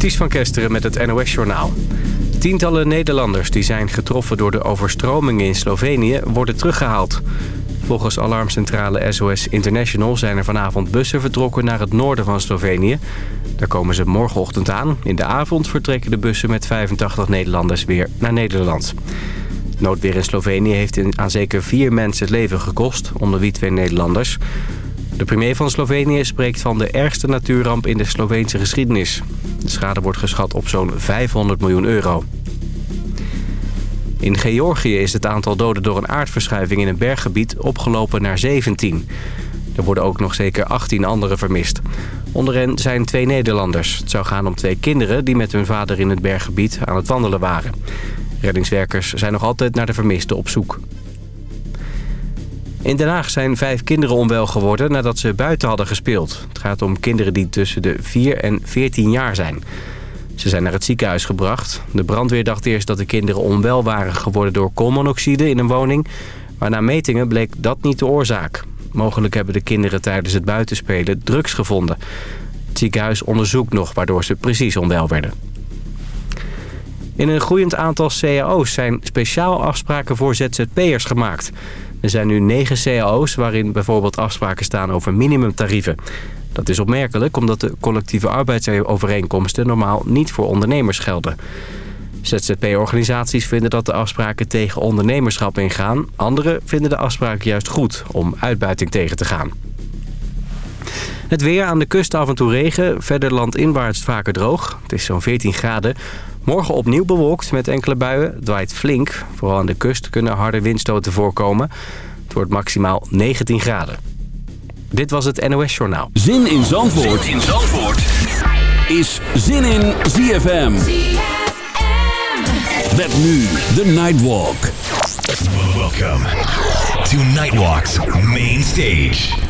Ties van Kesteren met het NOS-journaal. Tientallen Nederlanders die zijn getroffen door de overstromingen in Slovenië worden teruggehaald. Volgens alarmcentrale SOS International zijn er vanavond bussen vertrokken naar het noorden van Slovenië. Daar komen ze morgenochtend aan. In de avond vertrekken de bussen met 85 Nederlanders weer naar Nederland. Noodweer in Slovenië heeft aan zeker vier mensen het leven gekost, onder wie twee Nederlanders. De premier van Slovenië spreekt van de ergste natuurramp in de Sloveense geschiedenis. De schade wordt geschat op zo'n 500 miljoen euro. In Georgië is het aantal doden door een aardverschuiving in een berggebied opgelopen naar 17. Er worden ook nog zeker 18 anderen vermist. Onder hen zijn twee Nederlanders. Het zou gaan om twee kinderen die met hun vader in het berggebied aan het wandelen waren. Reddingswerkers zijn nog altijd naar de vermisten op zoek. In Den Haag zijn vijf kinderen onwel geworden nadat ze buiten hadden gespeeld. Het gaat om kinderen die tussen de 4 en 14 jaar zijn. Ze zijn naar het ziekenhuis gebracht. De brandweer dacht eerst dat de kinderen onwel waren geworden door koolmonoxide in een woning. Maar na metingen bleek dat niet de oorzaak. Mogelijk hebben de kinderen tijdens het buitenspelen drugs gevonden. Het ziekenhuis onderzoekt nog waardoor ze precies onwel werden. In een groeiend aantal cao's zijn speciaal afspraken voor ZZP'ers gemaakt. Er zijn nu negen cao's waarin bijvoorbeeld afspraken staan over minimumtarieven. Dat is opmerkelijk omdat de collectieve arbeidsovereenkomsten normaal niet voor ondernemers gelden. ZZP-organisaties vinden dat de afspraken tegen ondernemerschap ingaan. Anderen vinden de afspraken juist goed om uitbuiting tegen te gaan. Het weer aan de kust af en toe regen. Verder landinwaarts vaker droog. Het is zo'n 14 graden. Morgen opnieuw bewolkt met enkele buien. Het waait flink. Vooral aan de kust kunnen harde windstoten voorkomen. Het wordt maximaal 19 graden. Dit was het NOS Journaal. Zin in Zandvoort, zin in Zandvoort. is Zin in ZFM. ZFM. Met nu de Nightwalk. Welcome to Nightwalk's main stage.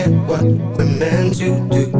Forget what we're meant to do.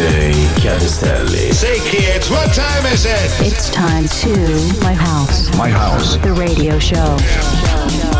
DJ. Say kids, what time is it? It's time to My House. My house. The radio show. This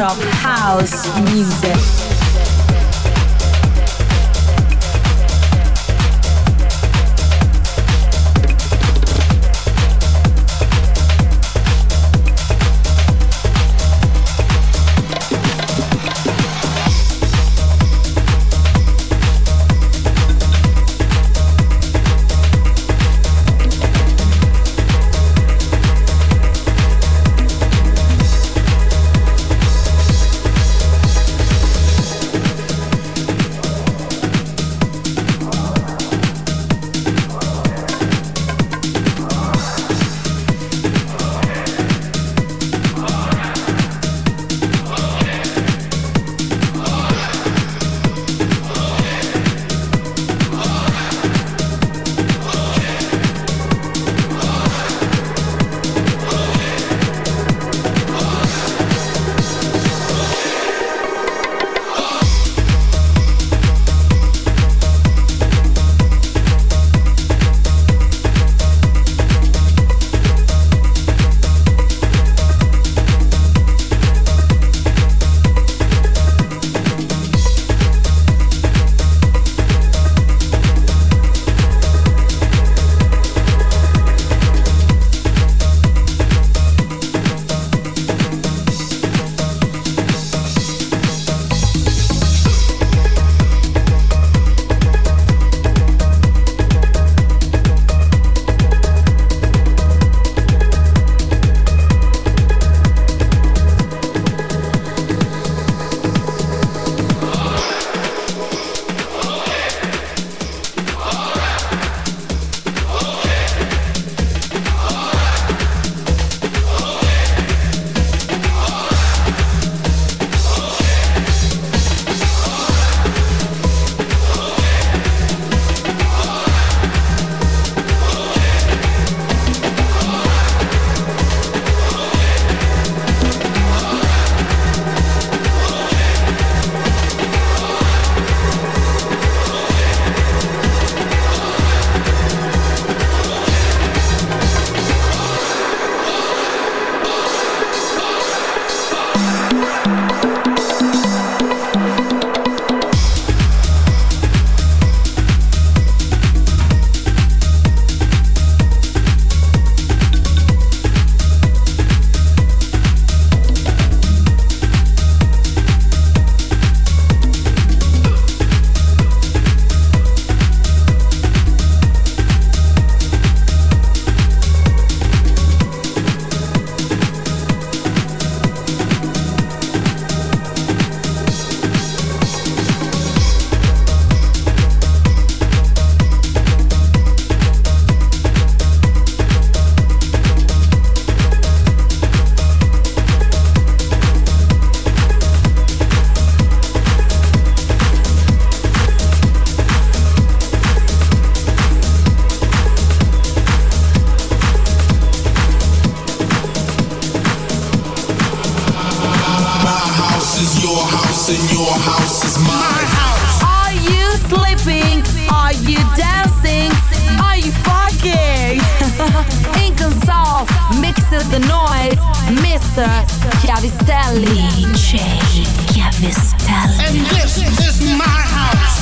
Of house music. house is my house. Are you sleeping? Are you dancing? Are you mixes the noise. Mr. Chiavistelli. DJ Chiavistelli. And this is my house.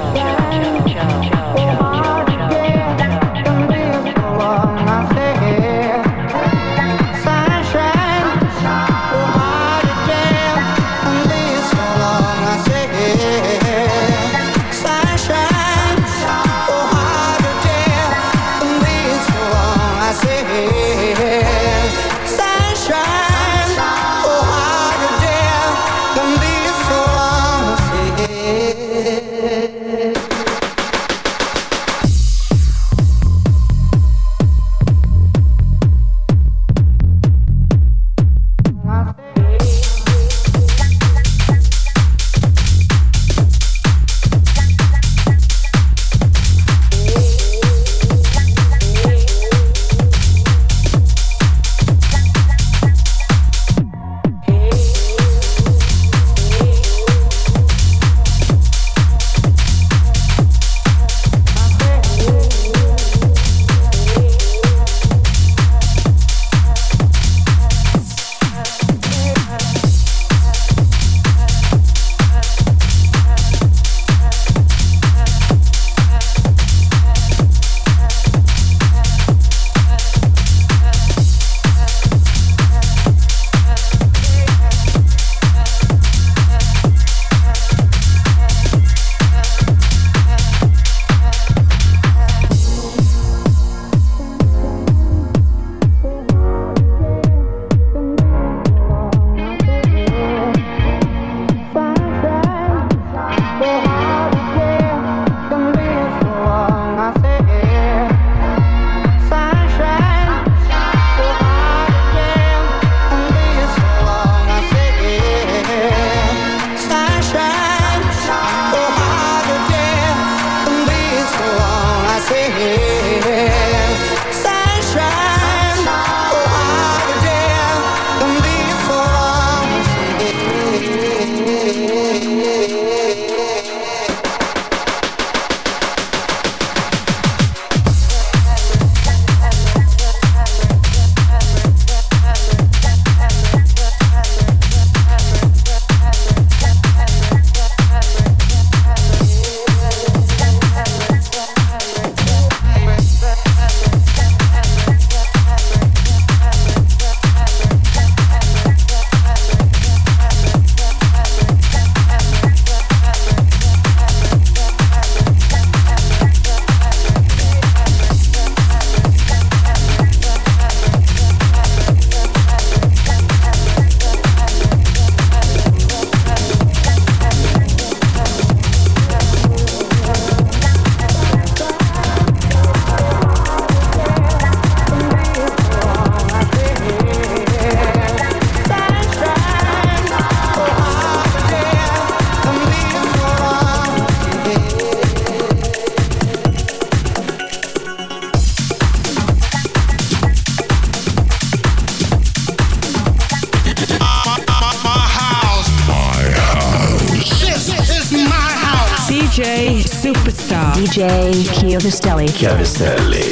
DJ Chiovistelli. Chiavistelli.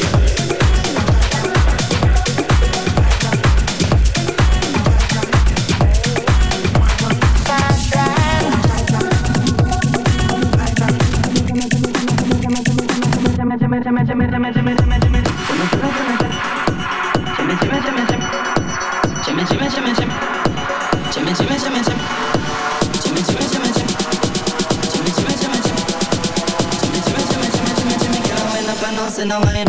Jimmy, yelling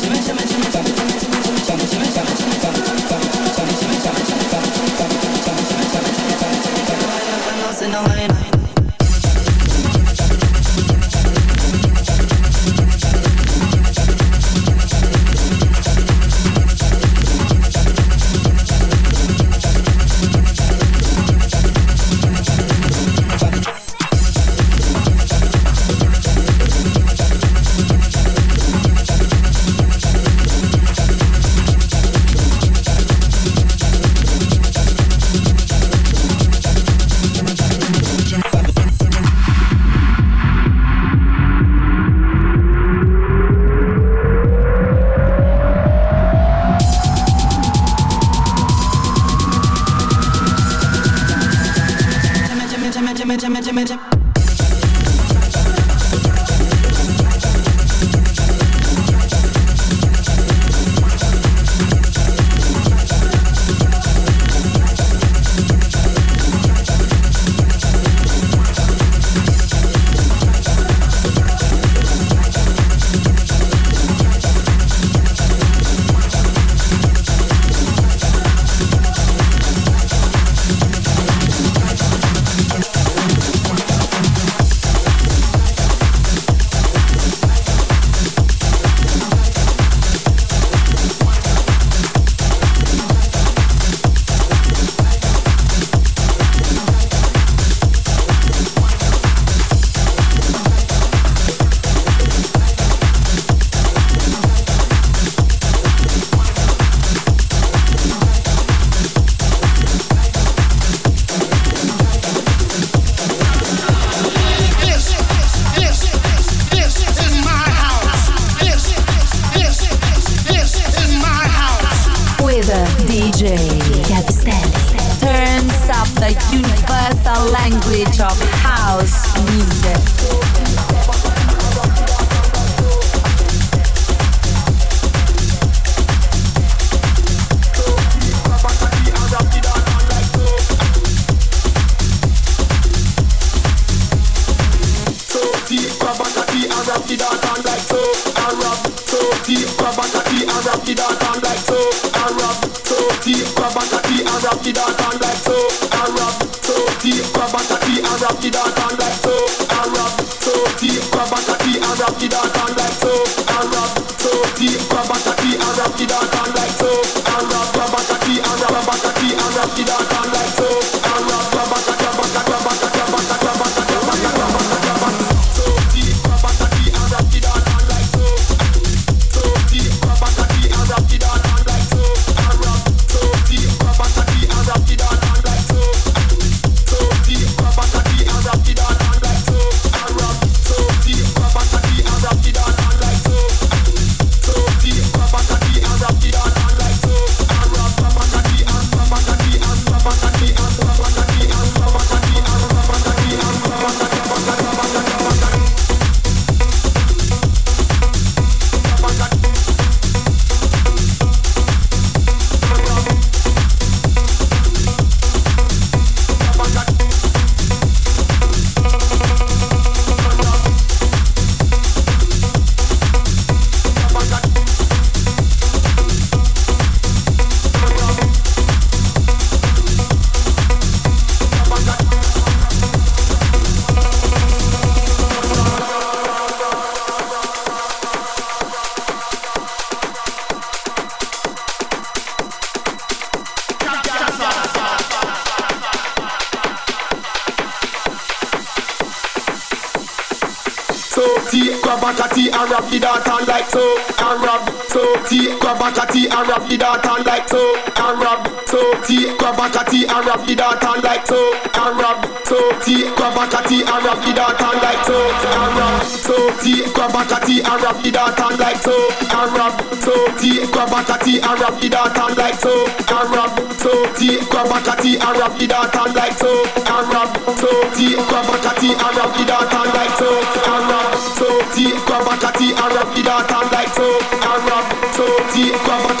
like so, and rub so T, grab a catty and rub the data like so, and rub so T, grab a catty and rub the data like so, and rub so T, grab a catty and rub the data like so, and rub so T, grab a catty and rub the data like so, and rub so T, grab a catty and rub the data like so, and rub so T, grab a catty and rub the data like so, and rub so T, grab a catty and rub the data like so, and rub so T,